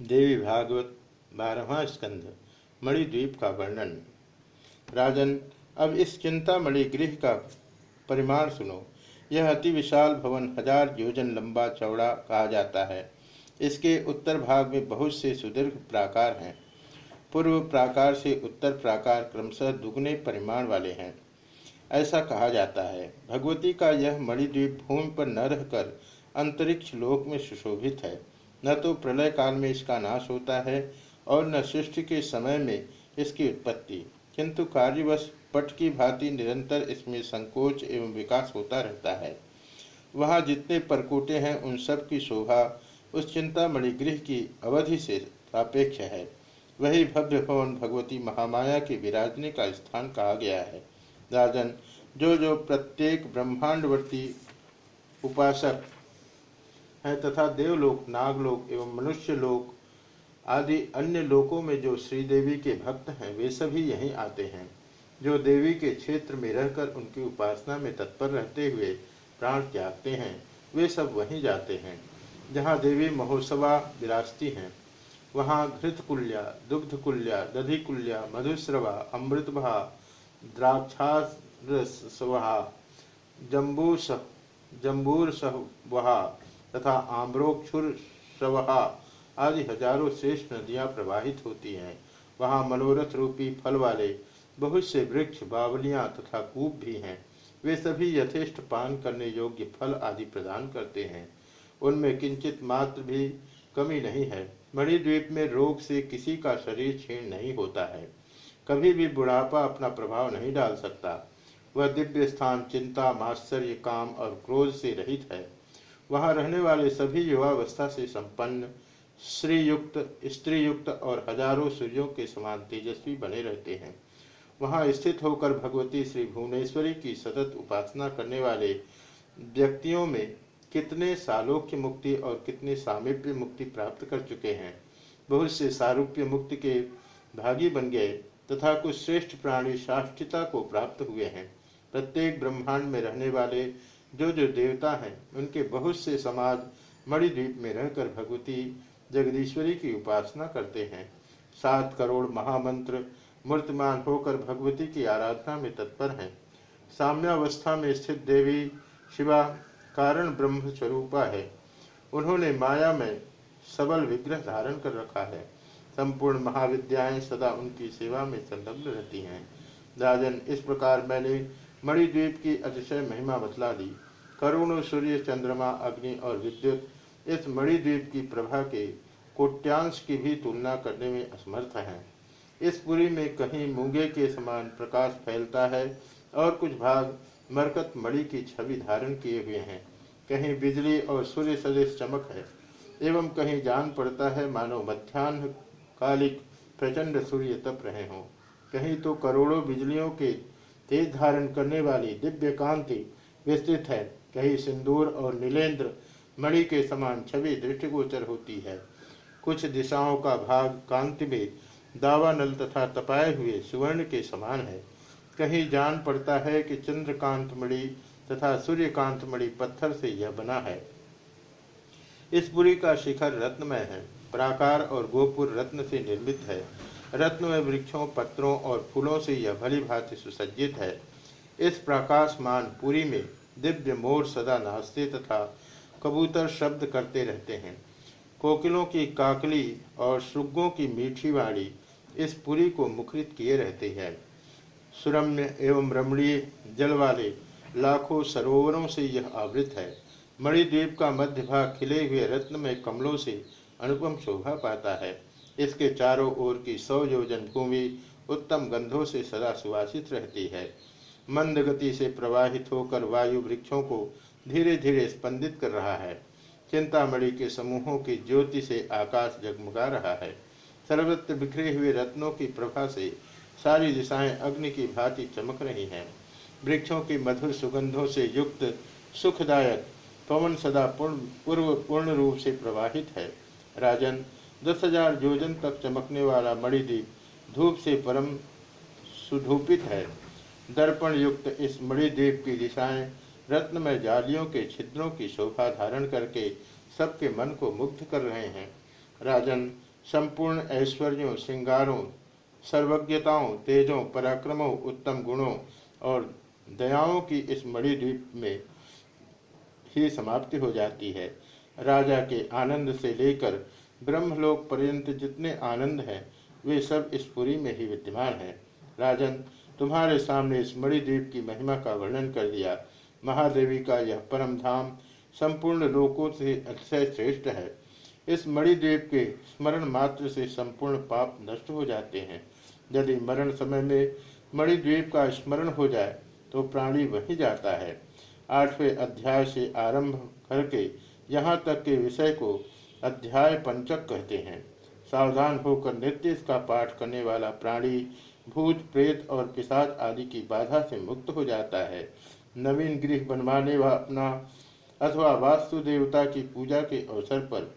देवी भागवत, बारहवा स्कंध, मणिद्वीप का वर्णन। राजन, अब इस चिंतामणि गृह का परिमाण सुनो। यह अति विशाल भवन हज़ार योजन लंबा चौड़ा कहा जाता है। इसके उत्तर भाग में बहुत से सुदीर्घ प्राकार हैं। पूर्व प्राकार से उत्तर प्राकार क्रमशः दुगने परिमाण वाले हैं। ऐसा कहा जाता है। भगवती का यह मणिद्वीप भूमि पर न रहकर अंतरिक्ष लोक में सुशोभित है। न तो प्रलय काल में इसका नाश होता है और न सृष्टि के समय में इसकी उत्पत्ति। किंतु कार्यवश पट की भांति निरंतर इसमें संकोच एवं विकास होता रहता है। वहाँ जितने परकोटे हैं, उन सब की शोभा उस चिंतामणि गृह की अवधि से सापेक्ष है। वही भव्य भवन भगवती महामाया के विराजने का स्थान कहा गया है। राजन जो जो प्रत्येक ब्रह्मांडवर्ती उपासक है तथा देवलोक, नागलोक एवं मनुष्य लोक आदि अन्य लोकों में जो श्रीदेवी के भक्त हैं, वे सभी यहीं आते हैं। जो देवी के क्षेत्र में रहकर उनकी उपासना में तत्पर रहते हुए प्राण त्यागते हैं, वे सब वहीं जाते हैं, जहाँ देवी महोत्सवा विराजती हैं। वहाँ घृतकुल्या, दुग्धकुल्या, दधिकुल्या, मधुश्रवा, अमृतभा द्राक्षारसवहा जम्बूस जम्बूर वहा तथा आम्रोक्षुर शवहा आदि हज़ारों श्रेष्ठ नदियाँ प्रवाहित होती हैं। वहाँ मनोरथ रूपी फल वाले, बहुत से वृक्ष, बावलियाँ तथा कूप भी हैं। वे सभी यथेष्ट पान करने योग्य फल आदि प्रदान करते हैं। उनमें किंचित मात्र भी कमी नहीं है। मणिद्वीप में रोग से किसी का शरीर क्षीण नहीं होता है। कभी भी बुढ़ापा अपना प्रभाव नहीं डाल सकता। वह दिव्य स्थान, चिंता माश्चर्य काम और क्रोध से रहित है। वहाँ रहने वाले सभी युवावस्था से संपन्न, श्रीयुक्त, स्त्रीयुक्त और हज़ारों सूर्यों के समान तेजस्वी बने रहते हैं। वहाँ स्थित होकर भगवती श्री भुवनेश्वरी की सतत उपासना करने वाले व्यक्तियों में कितने सालोक्य मुक्ति और कितने सामिप्य मुक्ति प्राप्त कर चुके हैं। बहुत से सारूप्य मुक्ति के भागी बन गए तथा कुछ श्रेष्ठ प्राणी साष्टता को प्राप्त हुए हैं। प्रत्येक ब्रह्मांड में रहने वाले जो जो देवता हैं, उनके बहुत से समाज मणिद्वीप में रहकर भगवती जगदीश्वरी की उपासना करते हैं। सात करोड़ महामंत्र मूर्तिमान होकर भगवती की आराधना में तत्पर हैं। साम्यावस्था में स्थित देवी शिवा कारण ब्रह्म स्वरूपा है। उन्होंने माया में सबल विग्रह धारण कर रखा है। संपूर्ण महाविद्याएँ सदा उनकी सेवा में संलग्न रहती हैं। राजन, इस प्रकार मैंने मणिद्वीप की अतिशय महिमा बतला दी। करुण सूर्य, चंद्रमा, अग्नि और विद्युत इस मणिद्वीप की प्रभा के कोट्यांश की भी तुलना करने में असमर्थ हैं। इस पुरी में कहीं मूँगे के समान प्रकाश फैलता है और कुछ भाग मरकत मणि की छवि धारण किए हुए हैं। कहीं बिजली और सूर्य सदृश चमक है, एवं कहीं जान पड़ता है मानो मध्यान्ह कालिक प्रचंड सूर्य तप रहे हों। कहीं तो करोड़ों बिजलियों के तेज धारण करने वाली दिव्य कांति विस्तृत है। कहीं सिंदूर और नीलेंद्र मणि के समान छवि दृष्टिगोचर होती है। कुछ दिशाओं का भाग कांति में दावानल तथा तपाए हुए सुवर्ण के समान है। कहीं जान पड़ता है कि चंद्रकांत मणि तथा सूर्यकांत मणि पत्थर से यह बना है। इस पुरी का शिखर रत्नमय है। प्राकार और गोपुर रत्न से निर्मित है। रत्न में वृक्षों पत्रों और फूलों से यह भली भांति सुसज्जित है। इस प्रकाशमान पुरी में दिव्य मोर सदा नाचते तथा कबूतर शब्द करते रहते हैं। कोकिलों की काकली और सुग्गों की मीठी वाणी इस पुरी को मुखरित किए रहते हैं। सुरम्य एवं रमणीय जल वाले लाखों सरोवरों से यह आवृत है। मणिद्वीप का मध्य भाग खिले हुए रत्न में कमलों से अनुपम शोभा पाता है। इसके चारों ओर की सौ योजन भूमि उत्तम गंधों से सदा सुवासित रहती है। मंद गति से प्रवाहित होकर वायु वृक्षों को धीरे धीरे स्पंदित कर रहा है। चिंतामणि के समूहों की ज्योति से आकाश जगमगा रहा है। सर्वत्र बिखरे हुए रत्नों की प्रभा से सारी दिशाएँ अग्नि की भांति चमक रही हैं। वृक्षों की मधुर सुगंधों से युक्त, सुखदायक, पवन सदा पूर्ण, पूर्व, पूर्ण रूप से प्रवाहित है। राजन दस हज़ार योजन तक चमकने वाला मणिद्वीप धूप से परम सुधूपित है। दर्पण युक्त इस मणिद्वीप की दिशाएँ, रत्नमय जालियों के छिद्रों की शोभा धारण करके सबके मन को मुग्ध कर रहे हैं। राजन, संपूर्ण ऐश्वर्यों, श्रृंगारों, सर्वज्ञताओं, तेजों, पराक्रमों, उत्तम गुणों और दयाओं की इस मणिद्वीप में ही समाप्ति हो जाती है। राजा के आनंद से लेकर ब्रह्मलोक पर्यंत जितने आनंद हैं, वे सब इस पुरी में ही विद्यमान हैं। राजन, तुम्हारे सामने इस मणिद्वीप की महिमा का वर्णन कर दिया। महादेवी का यह परम धाम संपूर्ण लोकों से अतिशय श्रेष्ठ है। इस मणिद्वीप के स्मरण मात्र से संपूर्ण पाप नष्ट हो जाते हैं। यदि मरण समय में मणिद्वीप का स्मरण हो जाए तो प्राणी वही जाता है। आठवें अध्याय से आरंभ करके यहाँ तक के विषय को अध्याय पंचक कहते हैं। सावधान होकर नित्य इसका पाठ करने वाला प्राणी, भूत, प्रेत और पिशाच आदि की बाधा से मुक्त हो जाता है। नवीन गृह बनवाने व अपना अथवा वास्तु देवता की पूजा के अवसर पर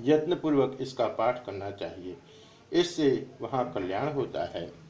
यत्न पूर्वक इसका पाठ करना चाहिए। इससे वहाँ कल्याण होता है।